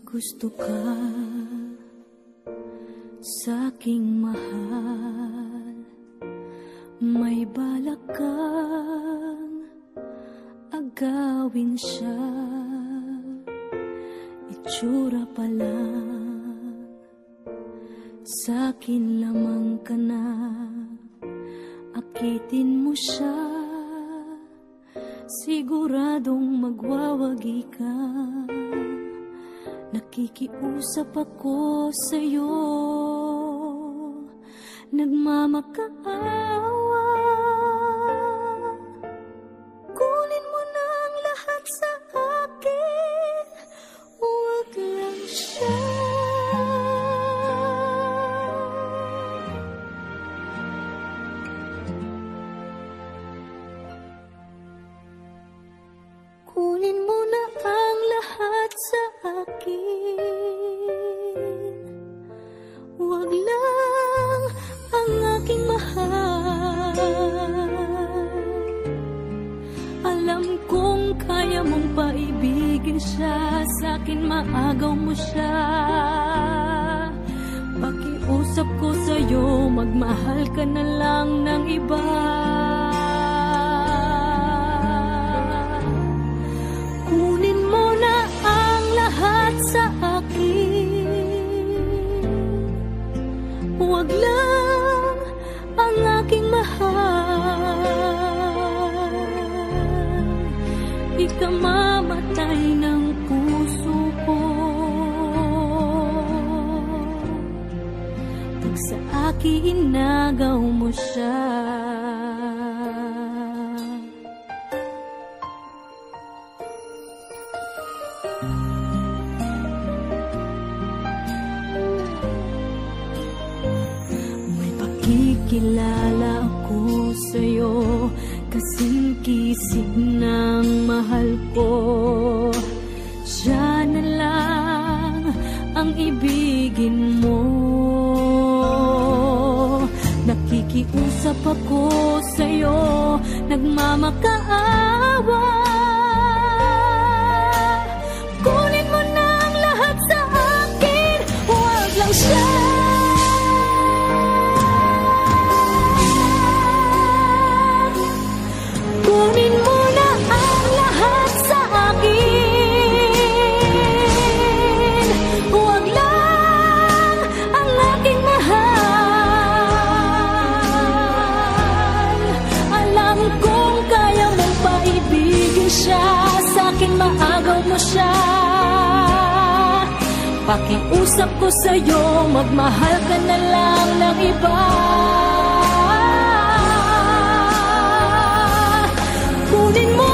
gusto ka sa aking mahal. May balak kang agawin siya. Itsura pa lang. Sa akin lamang ka na. Akitin mo siya. Siguradong magwawagi ka Nakikiusap ako sa'yo. Nagmamakaawa lang ang aking mahal. Alam kong kaya mong paibigin siya Sa akin maagaw mo siya. Pakiusap ko sa'yo Magmahal ka na lang ng iba sa akin inagaw mo siya. May pakikilala ako sa'yo Kasing kisig ng mahal ko. Siya na lang ang ibigin mo Nakikiusap ako sa'yo Nagmamakaawa siya. Pakiusap ko sa'yo Magmahal ka na lang ng iba. Kunin mo